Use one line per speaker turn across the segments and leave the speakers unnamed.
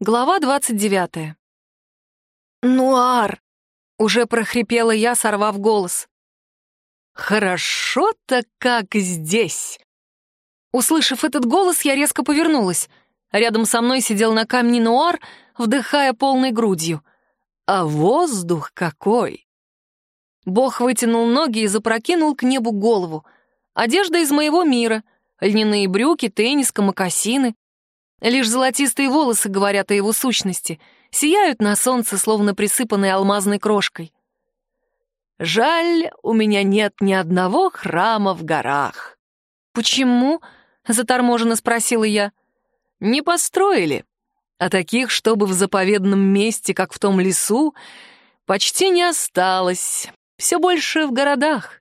Глава двадцать девятая. «Нуар!» — уже прохрипела я, сорвав голос. «Хорошо-то как здесь!» Услышав этот голос, я резко повернулась. Рядом со мной сидел на камне Нуар, вдыхая полной грудью. А воздух какой! Бог вытянул ноги и запрокинул к небу голову. Одежда из моего мира. Льняные брюки, тенниска, мокасины. Лишь золотистые волосы говорят о его сущности, сияют на солнце, словно присыпанные алмазной крошкой. «Жаль, у меня нет ни одного храма в горах». «Почему?» — заторможенно спросила я. «Не построили. А таких, чтобы в заповедном месте, как в том лесу, почти не осталось. Все больше в городах.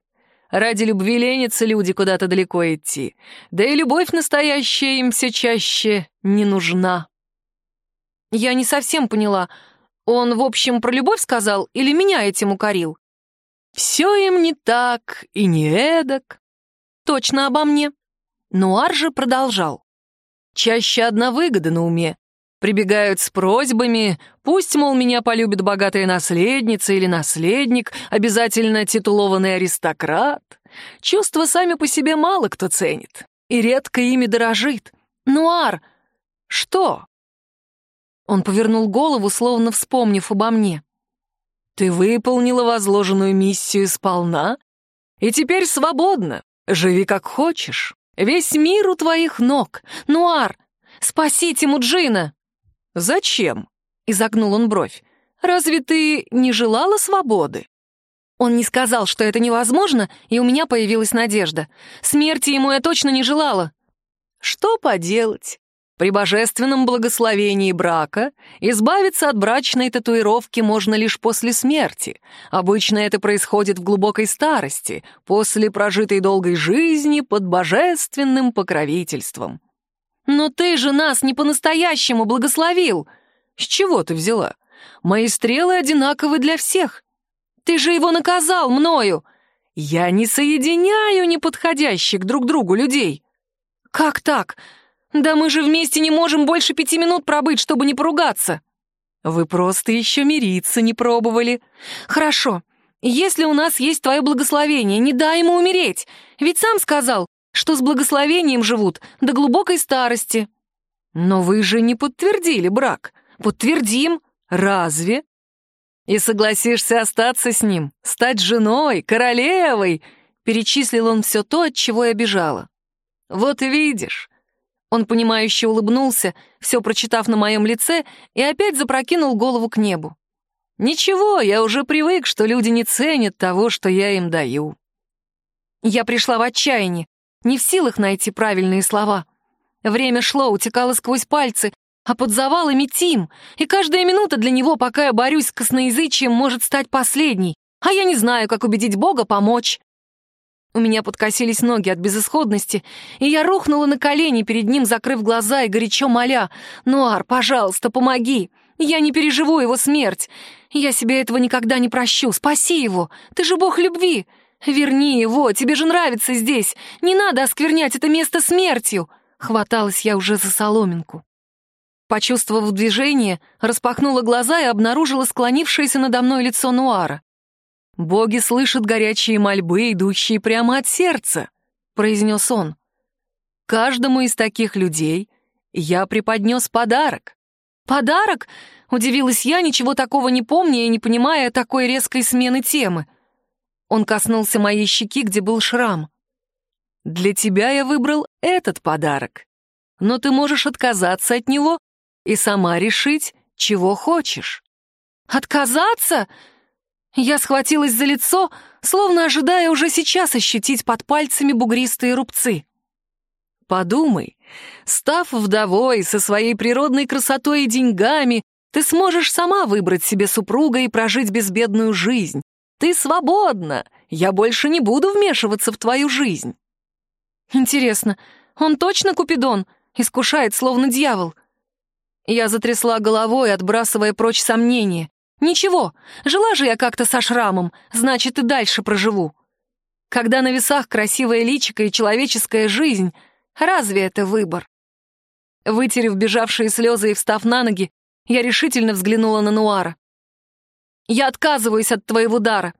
Ради любви ленятся люди куда-то далеко идти. Да и любовь настоящая им все чаще не нужна. Я не совсем поняла. Он, в общем, про любовь сказал или меня этим укорил? Все им не так и не эдак. Точно обо мне. Нуар же продолжал. Чаще одна выгода на уме. Прибегают с просьбами, пусть, мол, меня полюбит богатая наследница или наследник, обязательно титулованный аристократ. Чувства сами по себе мало кто ценит, и редко ими дорожит. Нуар, что? Он повернул голову, словно вспомнив обо мне. Ты выполнила возложенную миссию сполна, и теперь свободна. Живи как хочешь. Весь мир у твоих ног. Нуар, спасите Муджина! «Зачем?» — изогнул он бровь. «Разве ты не желала свободы?» Он не сказал, что это невозможно, и у меня появилась надежда. Смерти ему я точно не желала. Что поделать? При божественном благословении брака избавиться от брачной татуировки можно лишь после смерти. Обычно это происходит в глубокой старости, после прожитой долгой жизни под божественным покровительством. «Но ты же нас не по-настоящему благословил!» «С чего ты взяла? Мои стрелы одинаковы для всех. Ты же его наказал мною!» «Я не соединяю неподходящих друг другу людей!» «Как так? Да мы же вместе не можем больше пяти минут пробыть, чтобы не поругаться!» «Вы просто еще мириться не пробовали!» «Хорошо, если у нас есть твое благословение, не дай ему умереть. Ведь сам сказал, что с благословением живут до глубокой старости. Но вы же не подтвердили брак. Подтвердим. Разве? И согласишься остаться с ним, стать женой, королевой, перечислил он все то, от чего я бежала. Вот видишь. Он понимающе улыбнулся, все прочитав на моем лице, и опять запрокинул голову к небу. Ничего, я уже привык, что люди не ценят того, что я им даю. Я пришла в отчаяние не в силах найти правильные слова. Время шло, утекало сквозь пальцы, а под завалами Тим, и каждая минута для него, пока я борюсь с косноязычием, может стать последней, а я не знаю, как убедить Бога помочь. У меня подкосились ноги от безысходности, и я рухнула на колени перед ним, закрыв глаза и горячо моля. «Нуар, пожалуйста, помоги! Я не переживу его смерть! Я себе этого никогда не прощу! Спаси его! Ты же бог любви! «Верни его, тебе же нравится здесь! Не надо осквернять это место смертью!» Хваталась я уже за соломинку. Почувствовав движение, распахнула глаза и обнаружила склонившееся надо мной лицо Нуара. «Боги слышат горячие мольбы, идущие прямо от сердца», — произнес он. «Каждому из таких людей я преподнес подарок». «Подарок?» — удивилась я, ничего такого не помня и не понимая такой резкой смены темы — он коснулся моей щеки, где был шрам. «Для тебя я выбрал этот подарок, но ты можешь отказаться от него и сама решить, чего хочешь». «Отказаться?» Я схватилась за лицо, словно ожидая уже сейчас ощутить под пальцами бугристые рубцы. Подумай, став вдовой со своей природной красотой и деньгами, ты сможешь сама выбрать себе супруга и прожить безбедную жизнь, ты свободна! Я больше не буду вмешиваться в твою жизнь!» «Интересно, он точно Купидон? Искушает, словно дьявол?» Я затрясла головой, отбрасывая прочь сомнения. «Ничего, жила же я как-то со шрамом, значит, и дальше проживу. Когда на весах красивая личико и человеческая жизнь, разве это выбор?» Вытерев бежавшие слезы и встав на ноги, Я решительно взглянула на Нуара. «Я отказываюсь от твоего дара,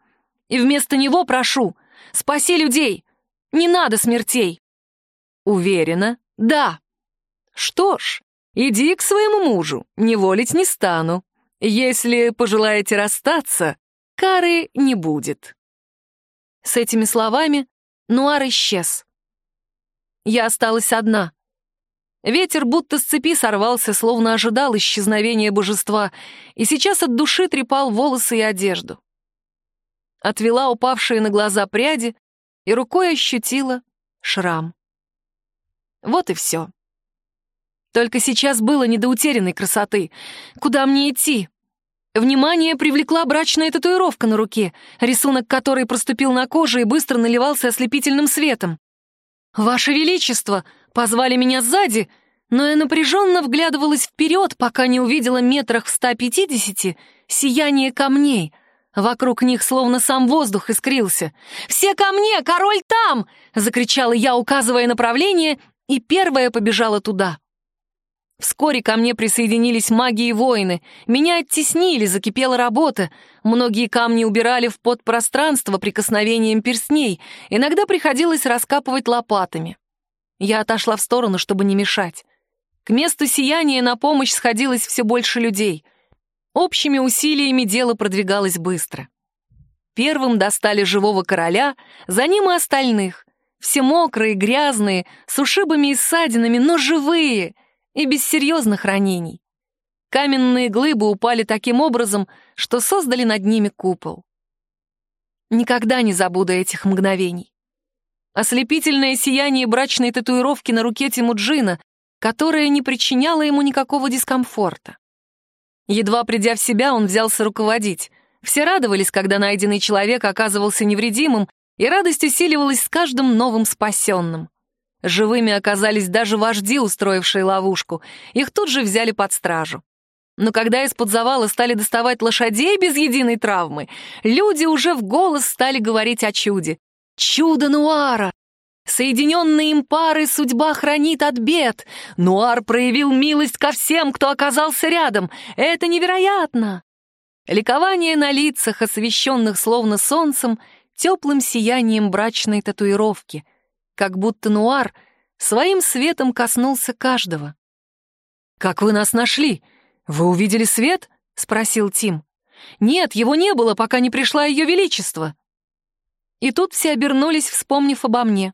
и вместо него прошу, спаси людей, не надо смертей». «Уверена?» «Да». «Что ж, иди к своему мужу, не волить не стану. Если пожелаете расстаться, кары не будет». С этими словами Нуар исчез. Я осталась одна. Ветер будто с цепи сорвался, словно ожидал исчезновения божества, и сейчас от души трепал волосы и одежду. Отвела упавшие на глаза пряди и рукой ощутила шрам. Вот и все. Только сейчас было не до утерянной красоты. Куда мне идти? Внимание привлекла брачная татуировка на руке, рисунок которой проступил на коже и быстро наливался ослепительным светом. «Ваше Величество!» Позвали меня сзади, но я напряженно вглядывалась вперед, пока не увидела метрах в 150 сияние камней. Вокруг них словно сам воздух искрился. «Все ко мне! Король там!» — закричала я, указывая направление, и первая побежала туда. Вскоре ко мне присоединились маги и воины. Меня оттеснили, закипела работа. Многие камни убирали в подпространство прикосновением перстней. Иногда приходилось раскапывать лопатами. Я отошла в сторону, чтобы не мешать. К месту сияния на помощь сходилось все больше людей. Общими усилиями дело продвигалось быстро. Первым достали живого короля, за ним и остальных. Все мокрые, грязные, с ушибами и ссадинами, но живые и без серьезных ранений. Каменные глыбы упали таким образом, что создали над ними купол. Никогда не забуду этих мгновений ослепительное сияние брачной татуировки на руке Тимуджина, которая не причиняла ему никакого дискомфорта. Едва придя в себя, он взялся руководить. Все радовались, когда найденный человек оказывался невредимым, и радость усиливалась с каждым новым спасенным. Живыми оказались даже вожди, устроившие ловушку. Их тут же взяли под стражу. Но когда из-под завала стали доставать лошадей без единой травмы, люди уже в голос стали говорить о чуде. Чудо Нуара! Соединенные им пары судьба хранит от бед. Нуар проявил милость ко всем, кто оказался рядом. Это невероятно! Ликование на лицах, освещенных словно солнцем, теплым сиянием брачной татуировки, как будто Нуар своим светом коснулся каждого. «Как вы нас нашли? Вы увидели свет?» — спросил Тим. «Нет, его не было, пока не пришла Ее Величество». И тут все обернулись, вспомнив обо мне.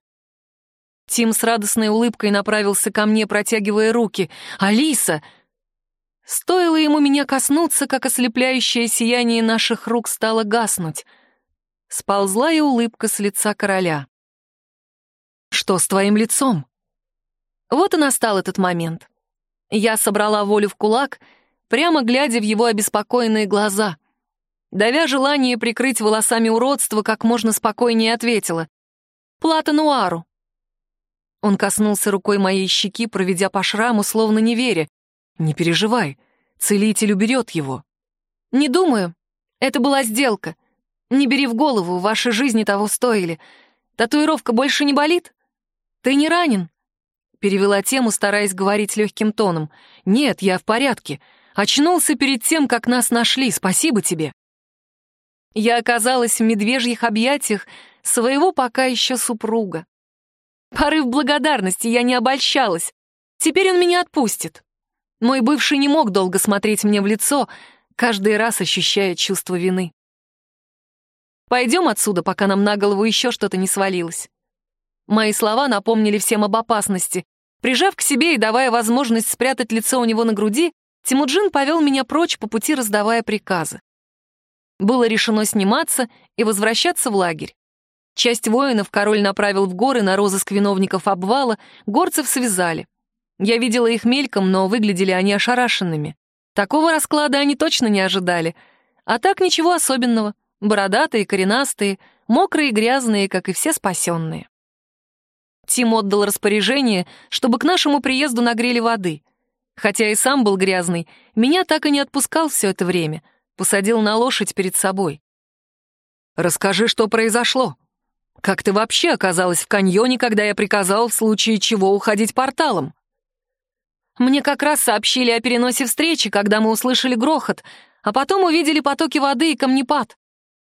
Тим с радостной улыбкой направился ко мне, протягивая руки. «Алиса!» Стоило ему меня коснуться, как ослепляющее сияние наших рук стало гаснуть. Сползла и улыбка с лица короля. «Что с твоим лицом?» Вот и настал этот момент. Я собрала волю в кулак, прямо глядя в его обеспокоенные глаза. Давя желание прикрыть волосами уродство, как можно спокойнее ответила. «Плата Нуару». Он коснулся рукой моей щеки, проведя по шраму, словно не веря. «Не переживай, целитель уберет его». «Не думаю. Это была сделка. Не бери в голову, ваши жизни того стоили. Татуировка больше не болит? Ты не ранен?» Перевела тему, стараясь говорить легким тоном. «Нет, я в порядке. Очнулся перед тем, как нас нашли. Спасибо тебе». Я оказалась в медвежьих объятиях своего пока еще супруга. Порыв благодарности, я не обольщалась. Теперь он меня отпустит. Мой бывший не мог долго смотреть мне в лицо, каждый раз ощущая чувство вины. Пойдем отсюда, пока нам на голову еще что-то не свалилось. Мои слова напомнили всем об опасности. Прижав к себе и давая возможность спрятать лицо у него на груди, Тимуджин повел меня прочь по пути, раздавая приказы было решено сниматься и возвращаться в лагерь. Часть воинов король направил в горы на розыск виновников обвала, горцев связали. Я видела их мельком, но выглядели они ошарашенными. Такого расклада они точно не ожидали. А так ничего особенного. Бородатые, коренастые, мокрые и грязные, как и все спасенные. Тим отдал распоряжение, чтобы к нашему приезду нагрели воды. Хотя и сам был грязный, меня так и не отпускал все это время — посадил на лошадь перед собой. «Расскажи, что произошло. Как ты вообще оказалась в каньоне, когда я приказал в случае чего уходить порталом?» Мне как раз сообщили о переносе встречи, когда мы услышали грохот, а потом увидели потоки воды и камнепад.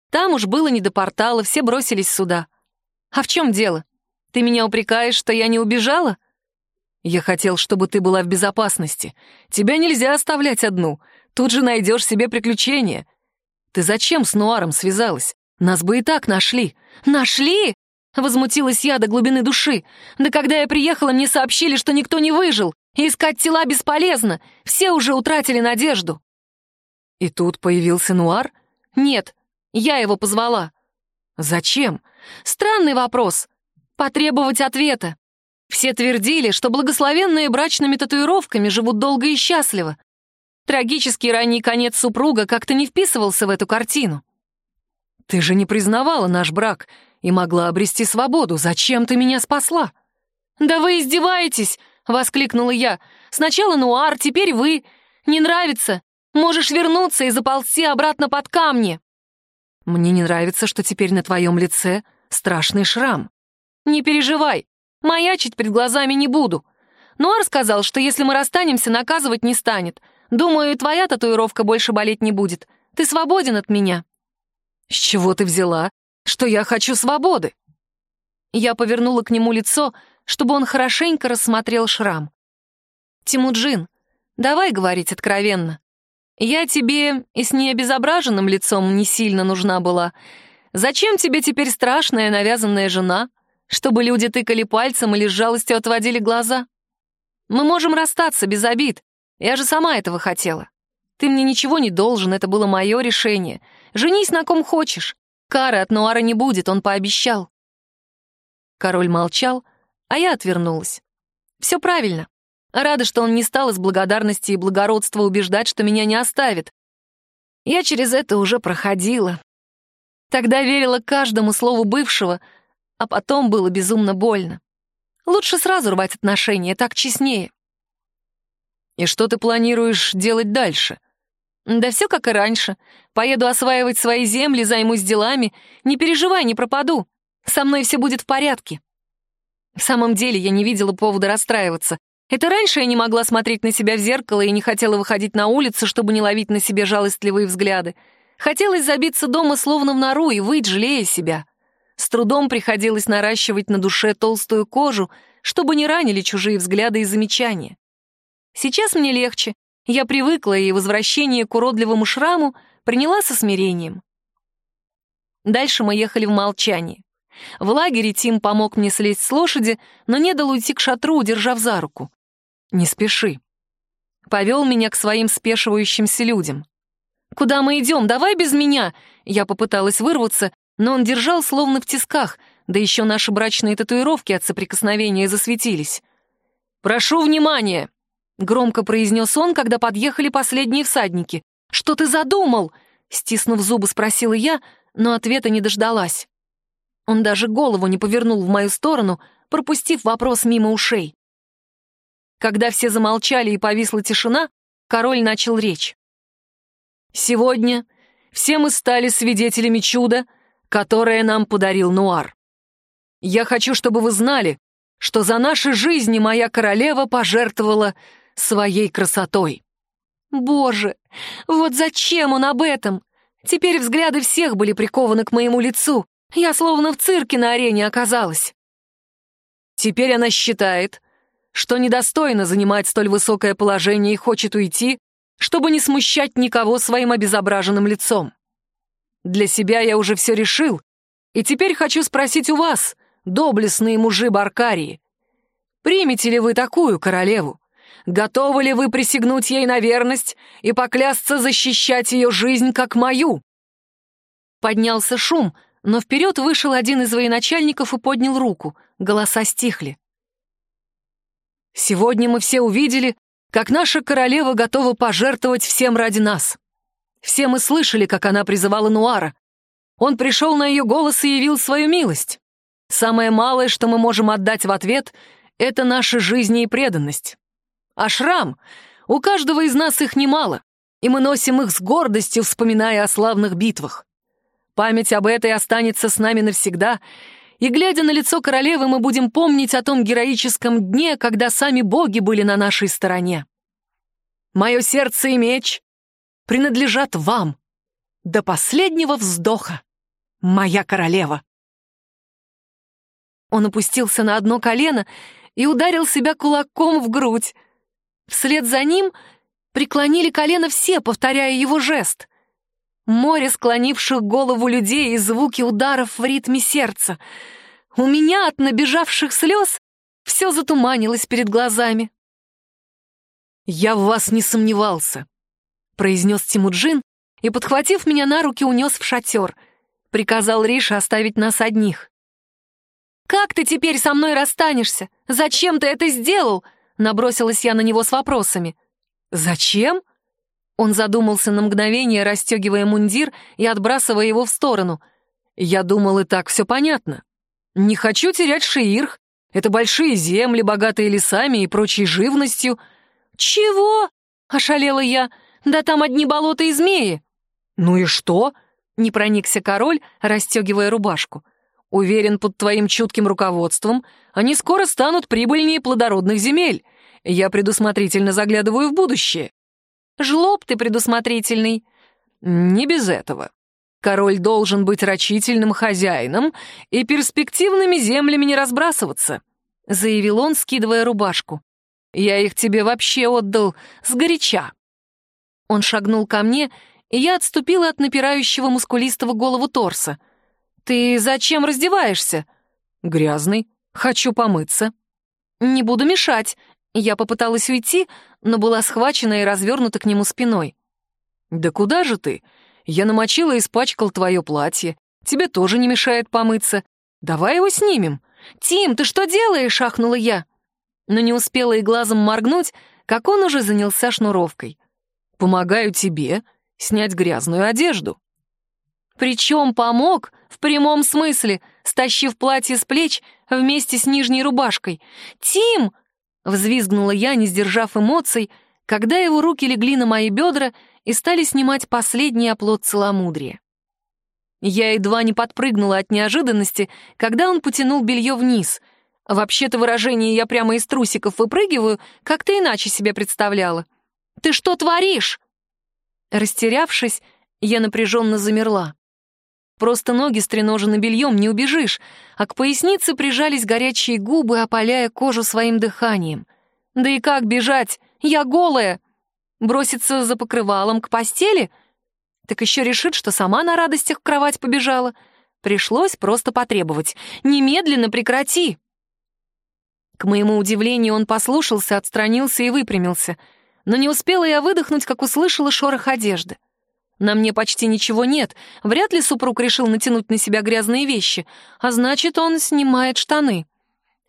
Там уж было не до портала, все бросились сюда. А в чем дело? Ты меня упрекаешь, что я не убежала? Я хотел, чтобы ты была в безопасности. Тебя нельзя оставлять одну. Тут же найдешь себе приключения. Ты зачем с Нуаром связалась? Нас бы и так нашли. Нашли? Возмутилась я до глубины души. Да когда я приехала, мне сообщили, что никто не выжил. И искать тела бесполезно. Все уже утратили надежду. И тут появился Нуар? Нет, я его позвала. Зачем? Странный вопрос. Потребовать ответа. Все твердили, что благословенные брачными татуировками живут долго и счастливо. Трагический ранний конец супруга как-то не вписывался в эту картину. «Ты же не признавала наш брак и могла обрести свободу. Зачем ты меня спасла?» «Да вы издеваетесь!» — воскликнула я. «Сначала Нуар, теперь вы. Не нравится? Можешь вернуться и заползти обратно под камни». «Мне не нравится, что теперь на твоем лице страшный шрам». «Не переживай, маячить перед глазами не буду. Нуар сказал, что если мы расстанемся, наказывать не станет. Думаю, и твоя татуировка больше болеть не будет. Ты свободен от меня». «С чего ты взяла, что я хочу свободы?» Я повернула к нему лицо, чтобы он хорошенько рассмотрел шрам. «Тимуджин, давай говорить откровенно. Я тебе и с необезображенным лицом не сильно нужна была. Зачем тебе теперь страшная навязанная жена? Чтобы люди тыкали пальцем или с жалостью отводили глаза? Мы можем расстаться без обид. Я же сама этого хотела. Ты мне ничего не должен, это было мое решение. Женись на ком хочешь. Кары от Нуара не будет, он пообещал. Король молчал, а я отвернулась. Все правильно. Рада, что он не стал из благодарности и благородства убеждать, что меня не оставит. Я через это уже проходила. Тогда верила каждому слову бывшего, а потом было безумно больно. Лучше сразу рвать отношения, так честнее. «И что ты планируешь делать дальше?» «Да все как и раньше. Поеду осваивать свои земли, займусь делами. Не переживай, не пропаду. Со мной все будет в порядке». В самом деле я не видела повода расстраиваться. Это раньше я не могла смотреть на себя в зеркало и не хотела выходить на улицу, чтобы не ловить на себе жалостливые взгляды. Хотелось забиться дома словно в нору и выть, жалея себя. С трудом приходилось наращивать на душе толстую кожу, чтобы не ранили чужие взгляды и замечания. Сейчас мне легче, я привыкла, и возвращение к уродливому шраму приняла со смирением. Дальше мы ехали в молчании. В лагере Тим помог мне слезть с лошади, но не дал уйти к шатру, удержав за руку. «Не спеши». Повел меня к своим спешивающимся людям. «Куда мы идем? Давай без меня!» Я попыталась вырваться, но он держал словно в тисках, да еще наши брачные татуировки от соприкосновения засветились. «Прошу внимания!» Громко произнес он, когда подъехали последние всадники. «Что ты задумал?» Стиснув зубы, спросила я, но ответа не дождалась. Он даже голову не повернул в мою сторону, пропустив вопрос мимо ушей. Когда все замолчали и повисла тишина, король начал речь. «Сегодня все мы стали свидетелями чуда, которое нам подарил Нуар. Я хочу, чтобы вы знали, что за наши жизни моя королева пожертвовала своей красотой. Боже, вот зачем он об этом? Теперь взгляды всех были прикованы к моему лицу. Я словно в цирке на арене оказалась. Теперь она считает, что недостойно занимать столь высокое положение и хочет уйти, чтобы не смущать никого своим обезображенным лицом. Для себя я уже все решил, и теперь хочу спросить у вас, доблестные мужи Баркарии, примете ли вы такую королеву? Готовы ли вы присягнуть ей на верность и поклясться защищать ее жизнь, как мою?» Поднялся шум, но вперед вышел один из военачальников и поднял руку. Голоса стихли. «Сегодня мы все увидели, как наша королева готова пожертвовать всем ради нас. Все мы слышали, как она призывала Нуара. Он пришел на ее голос и явил свою милость. Самое малое, что мы можем отдать в ответ, — это наша жизнь и преданность. А шрам? У каждого из нас их немало, и мы носим их с гордостью, вспоминая о славных битвах. Память об этой останется с нами навсегда, и, глядя на лицо королевы, мы будем помнить о том героическом дне, когда сами боги были на нашей стороне. Мое сердце и меч принадлежат вам до последнего вздоха, моя королева. Он опустился на одно колено и ударил себя кулаком в грудь. Вслед за ним преклонили колено все, повторяя его жест. Море склонивших голову людей и звуки ударов в ритме сердца. У меня от набежавших слез все затуманилось перед глазами. «Я в вас не сомневался», — произнес Тимуджин и, подхватив меня на руки, унес в шатер. Приказал Рише оставить нас одних. «Как ты теперь со мной расстанешься? Зачем ты это сделал?» Набросилась я на него с вопросами. «Зачем?» Он задумался на мгновение, расстегивая мундир и отбрасывая его в сторону. «Я думал, и так все понятно. Не хочу терять Шиирх. Это большие земли, богатые лесами и прочей живностью». «Чего?» — ошалела я. «Да там одни болота и змеи». «Ну и что?» — не проникся король, расстегивая рубашку. «Уверен, под твоим чутким руководством они скоро станут прибыльнее плодородных земель. Я предусмотрительно заглядываю в будущее. Жлоб ты предусмотрительный. Не без этого. Король должен быть рачительным хозяином и перспективными землями не разбрасываться, заявил он, скидывая рубашку. Я их тебе вообще отдал сгоряча. Он шагнул ко мне, и я отступила от напирающего мускулистого голову торса. «Ты зачем раздеваешься?» «Грязный. Хочу помыться». «Не буду мешать. Я попыталась уйти, но была схвачена и развернута к нему спиной. «Да куда же ты? Я намочила и испачкал твое платье. Тебе тоже не мешает помыться. Давай его снимем». «Тим, ты что делаешь?» — ахнула я. Но не успела и глазом моргнуть, как он уже занялся шнуровкой. «Помогаю тебе снять грязную одежду». Причем помог в прямом смысле, стащив платье с плеч вместе с нижней рубашкой. «Тим!» Взвизгнула я, не сдержав эмоций, когда его руки легли на мои бедра и стали снимать последний оплот целомудрия. Я едва не подпрыгнула от неожиданности, когда он потянул белье вниз. Вообще-то выражение «я прямо из трусиков выпрыгиваю» как-то иначе себе представляла. «Ты что творишь?» Растерявшись, я напряженно замерла. Просто ноги стреножены бельем, не убежишь, а к пояснице прижались горячие губы, опаляя кожу своим дыханием. Да и как бежать? Я голая! Броситься за покрывалом к постели? Так еще решит, что сама на радостях в кровать побежала. Пришлось просто потребовать. «Немедленно прекрати!» К моему удивлению, он послушался, отстранился и выпрямился. Но не успела я выдохнуть, как услышала шорох одежды. На мне почти ничего нет. Вряд ли супруг решил натянуть на себя грязные вещи. А значит, он снимает штаны.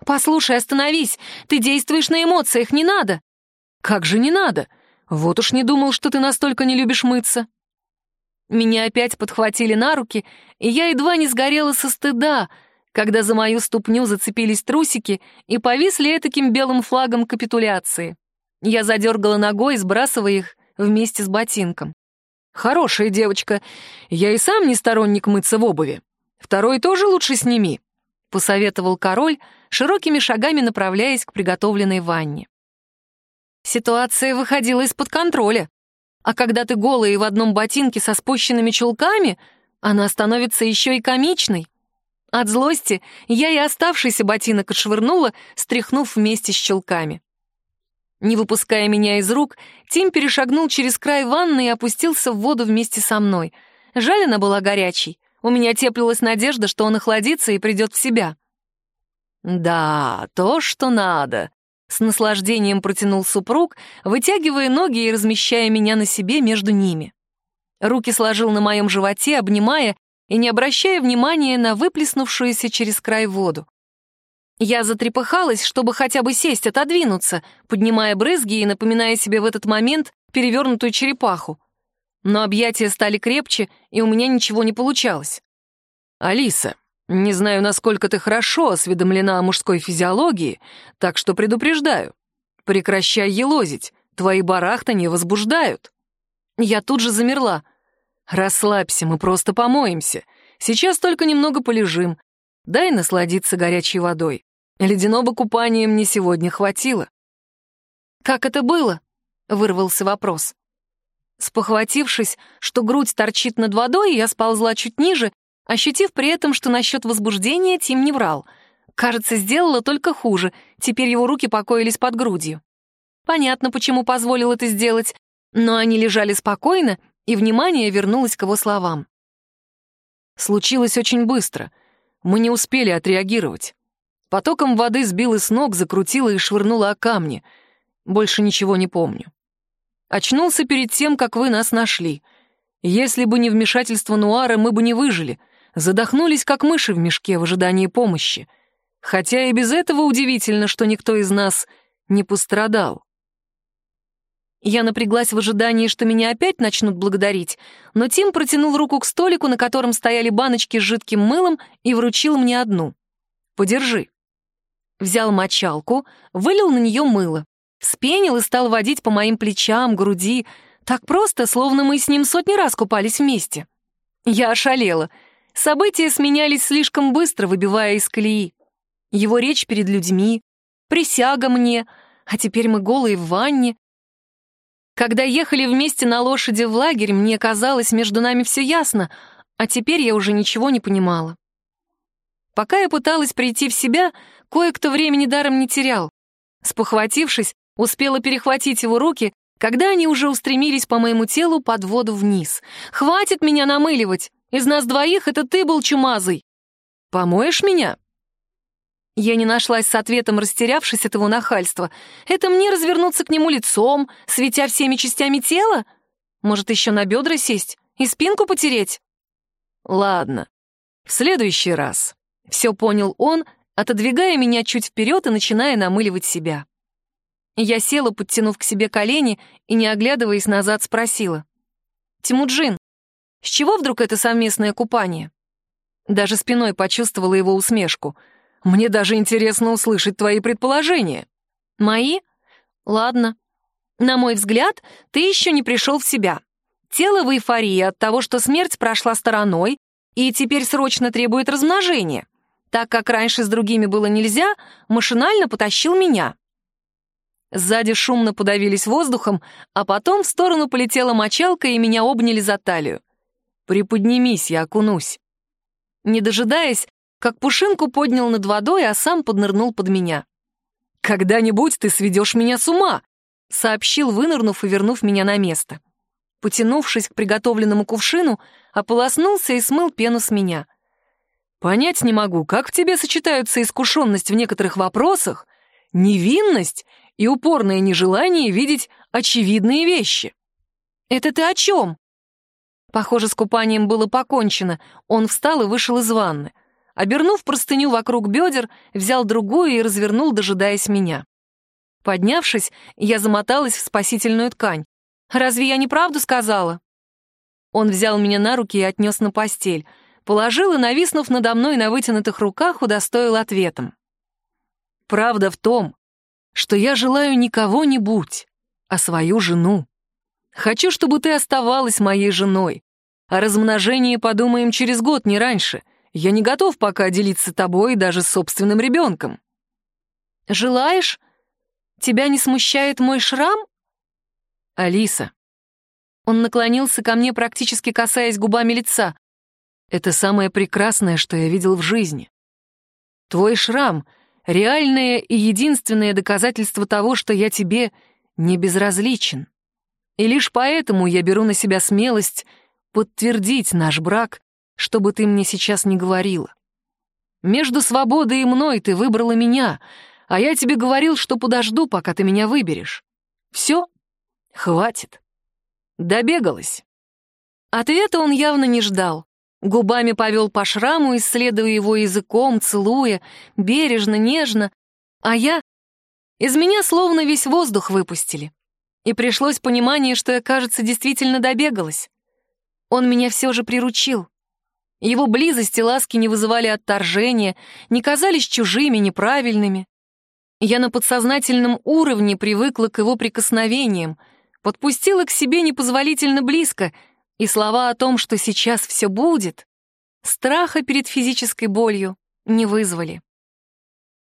«Послушай, остановись! Ты действуешь на эмоциях, не надо!» «Как же не надо? Вот уж не думал, что ты настолько не любишь мыться!» Меня опять подхватили на руки, и я едва не сгорела со стыда, когда за мою ступню зацепились трусики и повисли этаким белым флагом капитуляции. Я задергала ногой, сбрасывая их вместе с ботинком. Хорошая девочка. Я и сам не сторонник мыться в обуви. Второй тоже лучше сними», — посоветовал король, широкими шагами направляясь к приготовленной ванне. Ситуация выходила из-под контроля. А когда ты голая и в одном ботинке со спущенными чулками, она становится еще и комичной. От злости я и оставшийся ботинок отшвырнула, стряхнув вместе с чулками. Не выпуская меня из рук, Тим перешагнул через край ванны и опустился в воду вместе со мной. Жаль, она была горячей. У меня теплилась надежда, что он охладится и придет в себя. «Да, то, что надо», — с наслаждением протянул супруг, вытягивая ноги и размещая меня на себе между ними. Руки сложил на моем животе, обнимая и не обращая внимания на выплеснувшуюся через край воду. Я затрепыхалась, чтобы хотя бы сесть, отодвинуться, поднимая брызги и напоминая себе в этот момент перевернутую черепаху. Но объятия стали крепче, и у меня ничего не получалось. «Алиса, не знаю, насколько ты хорошо осведомлена о мужской физиологии, так что предупреждаю. Прекращай елозить, твои барахта не возбуждают». Я тут же замерла. «Расслабься, мы просто помоемся. Сейчас только немного полежим. Дай насладиться горячей водой. Ледяного купания мне сегодня хватило. «Как это было?» — вырвался вопрос. Спохватившись, что грудь торчит над водой, я сползла чуть ниже, ощутив при этом, что насчет возбуждения Тим не врал. Кажется, сделала только хуже, теперь его руки покоились под грудью. Понятно, почему позволил это сделать, но они лежали спокойно, и внимание вернулось к его словам. Случилось очень быстро. Мы не успели отреагировать. Потоком воды сбило с ног, закрутило и швырнуло о камни. Больше ничего не помню. Очнулся перед тем, как вы нас нашли. Если бы не вмешательство Нуара, мы бы не выжили. Задохнулись, как мыши в мешке в ожидании помощи. Хотя и без этого удивительно, что никто из нас не пострадал. Я напряглась в ожидании, что меня опять начнут благодарить, но Тим протянул руку к столику, на котором стояли баночки с жидким мылом, и вручил мне одну. «Подержи». Взял мочалку, вылил на нее мыло. Спенил и стал водить по моим плечам, груди. Так просто, словно мы с ним сотни раз купались вместе. Я ошалела. События сменялись слишком быстро, выбивая из колеи. Его речь перед людьми, присяга мне, а теперь мы голые в ванне. Когда ехали вместе на лошади в лагерь, мне казалось, между нами все ясно, а теперь я уже ничего не понимала. Пока я пыталась прийти в себя, кое-кто времени даром не терял. Спохватившись, Успела перехватить его руки, когда они уже устремились по моему телу под воду вниз. «Хватит меня намыливать! Из нас двоих это ты был чумазый!» «Помоешь меня?» Я не нашлась с ответом, растерявшись от его нахальства. «Это мне развернуться к нему лицом, светя всеми частями тела? Может, еще на бедра сесть и спинку потереть?» «Ладно, в следующий раз», — все понял он, отодвигая меня чуть вперед и начиная намыливать себя. Я села, подтянув к себе колени, и, не оглядываясь назад, спросила. «Тимуджин, с чего вдруг это совместное купание?» Даже спиной почувствовала его усмешку. «Мне даже интересно услышать твои предположения». «Мои? Ладно. На мой взгляд, ты еще не пришел в себя. Тело в эйфории от того, что смерть прошла стороной и теперь срочно требует размножения. Так как раньше с другими было нельзя, машинально потащил меня. Сзади шумно подавились воздухом, а потом в сторону полетела мочалка, и меня обняли за талию. «Приподнимись, я окунусь». Не дожидаясь, как пушинку поднял над водой, а сам поднырнул под меня. «Когда-нибудь ты сведешь меня с ума», — сообщил, вынырнув и вернув меня на место. Потянувшись к приготовленному кувшину, ополоснулся и смыл пену с меня. «Понять не могу, как в тебе сочетаются искушенность в некоторых вопросах, невинность и упорное нежелание видеть очевидные вещи. «Это ты о чем?» Похоже, с купанием было покончено. Он встал и вышел из ванны. Обернув простыню вокруг бедер, взял другую и развернул, дожидаясь меня. Поднявшись, я замоталась в спасительную ткань. «Разве я неправду сказала?» Он взял меня на руки и отнес на постель. Положил и, нависнув надо мной на вытянутых руках, удостоил ответом. «Правда в том, что я желаю не кого-нибудь, а свою жену. Хочу, чтобы ты оставалась моей женой. О размножении подумаем через год, не раньше. Я не готов пока делиться тобой даже с собственным ребенком. Желаешь? Тебя не смущает мой шрам? Алиса. Он наклонился ко мне, практически касаясь губами лица. Это самое прекрасное, что я видел в жизни. Твой шрам — реальное и единственное доказательство того, что я тебе не безразличен. И лишь поэтому я беру на себя смелость подтвердить наш брак, чтобы ты мне сейчас не говорила. Между свободой и мной ты выбрала меня, а я тебе говорил, что подожду, пока ты меня выберешь. Все? Хватит. Добегалась. Ответа он явно не ждал. Губами повел по шраму, исследуя его языком, целуя, бережно, нежно. А я... Из меня словно весь воздух выпустили. И пришлось понимание, что я, кажется, действительно добегалась. Он меня все же приручил. Его близость и ласки не вызывали отторжения, не казались чужими, неправильными. Я на подсознательном уровне привыкла к его прикосновениям, подпустила к себе непозволительно близко — и слова о том, что сейчас все будет, страха перед физической болью не вызвали.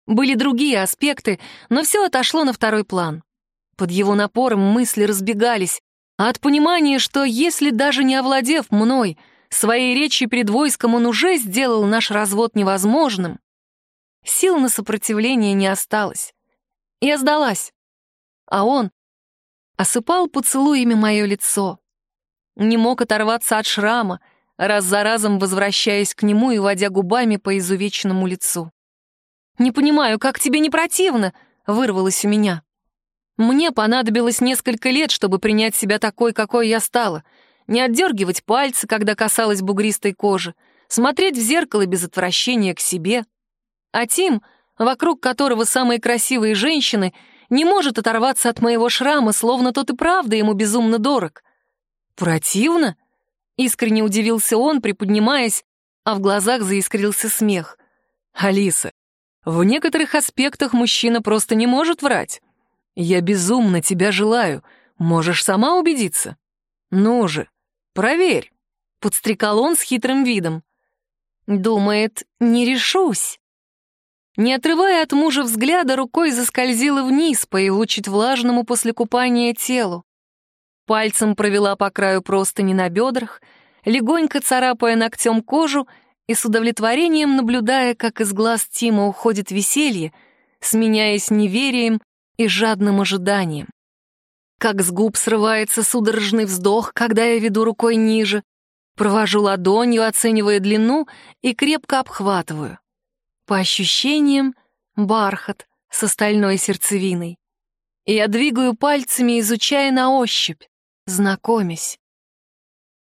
Были другие аспекты, но все отошло на второй план. Под его напором мысли разбегались, а от понимания, что если даже не овладев мной, своей речью перед войском он уже сделал наш развод невозможным, сил на сопротивление не осталось. Я сдалась. А он осыпал поцелуями мое лицо. Не мог оторваться от шрама, раз за разом возвращаясь к нему и водя губами по изувеченному лицу. «Не понимаю, как тебе не противно?» — вырвалось у меня. Мне понадобилось несколько лет, чтобы принять себя такой, какой я стала. Не отдергивать пальцы, когда касалась бугристой кожи, смотреть в зеркало без отвращения к себе. А Тим, вокруг которого самые красивые женщины, не может оторваться от моего шрама, словно тот и правда ему безумно дорог. «Противно?» — искренне удивился он, приподнимаясь, а в глазах заискрился смех. «Алиса, в некоторых аспектах мужчина просто не может врать. Я безумно тебя желаю, можешь сама убедиться. Ну же, проверь», — подстрекал он с хитрым видом. «Думает, не решусь». Не отрывая от мужа взгляда, рукой заскользила вниз по его влажному после купания телу. Пальцем провела по краю простыни на бедрах, легонько царапая ногтем кожу и с удовлетворением наблюдая, как из глаз Тима уходит веселье, сменяясь неверием и жадным ожиданием. Как с губ срывается судорожный вздох, когда я веду рукой ниже, провожу ладонью, оценивая длину и крепко обхватываю. По ощущениям — бархат с остальной сердцевиной. Я двигаю пальцами, изучая на ощупь, знакомясь.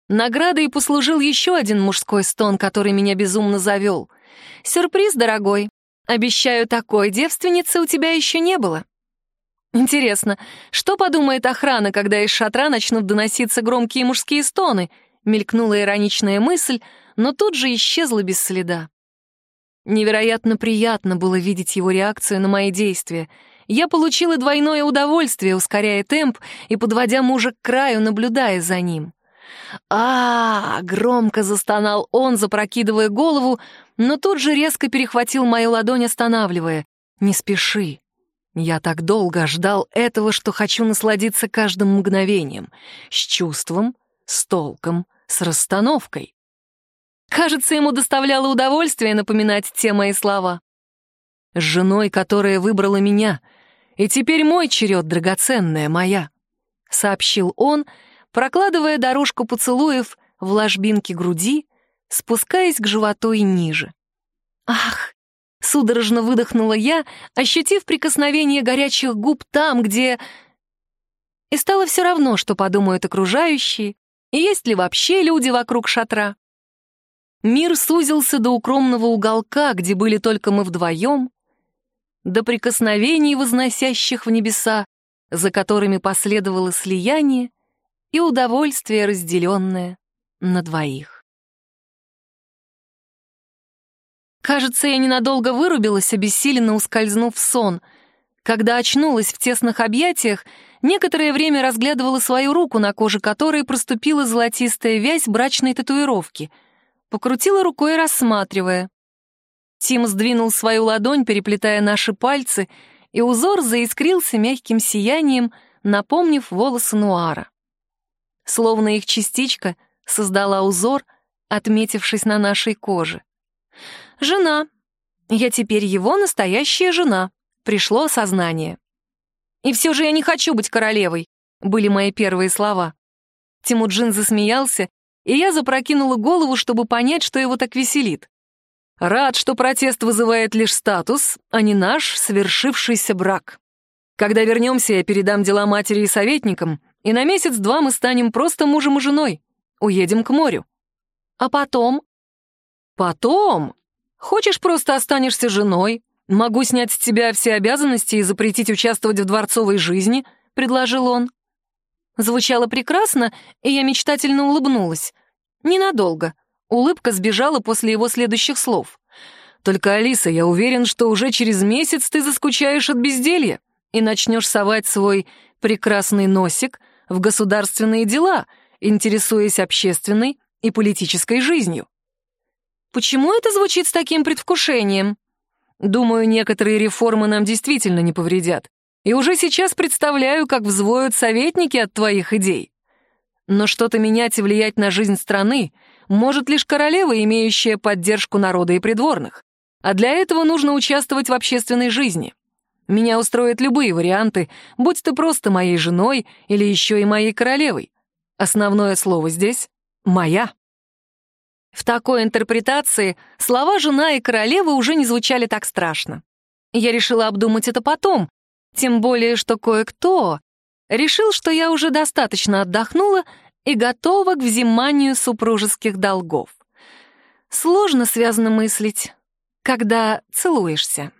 Наградой послужил еще один мужской стон, который меня безумно завел. «Сюрприз, дорогой. Обещаю, такой девственницы у тебя еще не было». Интересно, что подумает охрана, когда из шатра начнут доноситься громкие мужские стоны? Мелькнула ироничная мысль, но тут же исчезла без следа. Невероятно приятно было видеть его реакцию на мои действия. Я получила двойное удовольствие, ускоряя темп и подводя мужа к краю, наблюдая за ним а, громко застонал он, запрокидывая голову, но тут же резко перехватил мою ладонь, останавливая. «Не спеши. Я так долго ждал этого, что хочу насладиться каждым мгновением. С чувством, с толком, с расстановкой». Кажется, ему доставляло удовольствие напоминать те мои слова. «С женой, которая выбрала меня, и теперь мой черед, драгоценная моя», — сообщил он, — прокладывая дорожку поцелуев в ложбинке груди, спускаясь к животу и ниже. «Ах!» — судорожно выдохнула я, ощутив прикосновение горячих губ там, где... И стало все равно, что подумают окружающие, и есть ли вообще люди вокруг шатра. Мир сузился до укромного уголка, где были только мы вдвоем, до прикосновений, возносящих в небеса, за которыми последовало слияние и удовольствие, разделенное на двоих. Кажется, я ненадолго вырубилась, обессиленно ускользнув в сон. Когда очнулась в тесных объятиях, некоторое время разглядывала свою руку, на коже которой проступила золотистая вязь брачной татуировки. Покрутила рукой, рассматривая. Тим сдвинул свою ладонь, переплетая наши пальцы, и узор заискрился мягким сиянием, напомнив волосы Нуара словно их частичка создала узор, отметившись на нашей коже. «Жена. Я теперь его настоящая жена», — пришло осознание. «И все же я не хочу быть королевой», — были мои первые слова. Тимуджин засмеялся, и я запрокинула голову, чтобы понять, что его так веселит. Рад, что протест вызывает лишь статус, а не наш свершившийся брак. Когда вернемся, я передам дела матери и советникам, и на месяц-два мы станем просто мужем и женой. Уедем к морю. А потом? Потом? Хочешь, просто останешься женой? Могу снять с тебя все обязанности и запретить участвовать в дворцовой жизни, предложил он. Звучало прекрасно, и я мечтательно улыбнулась. Ненадолго. Улыбка сбежала после его следующих слов. «Только, Алиса, я уверен, что уже через месяц ты заскучаешь от безделья и начнешь совать свой прекрасный носик в государственные дела, интересуясь общественной и политической жизнью. Почему это звучит с таким предвкушением? Думаю, некоторые реформы нам действительно не повредят. И уже сейчас представляю, как взвоют советники от твоих идей. Но что-то менять и влиять на жизнь страны может лишь королева, имеющая поддержку народа и придворных. А для этого нужно участвовать в общественной жизни. Меня устроят любые варианты, будь ты просто моей женой или еще и моей королевой. Основное слово здесь — «моя». В такой интерпретации слова «жена» и «королева» уже не звучали так страшно. Я решила обдумать это потом, тем более, что кое-кто решил, что я уже достаточно отдохнула и готова к взиманию супружеских долгов. Сложно связано мыслить, когда целуешься.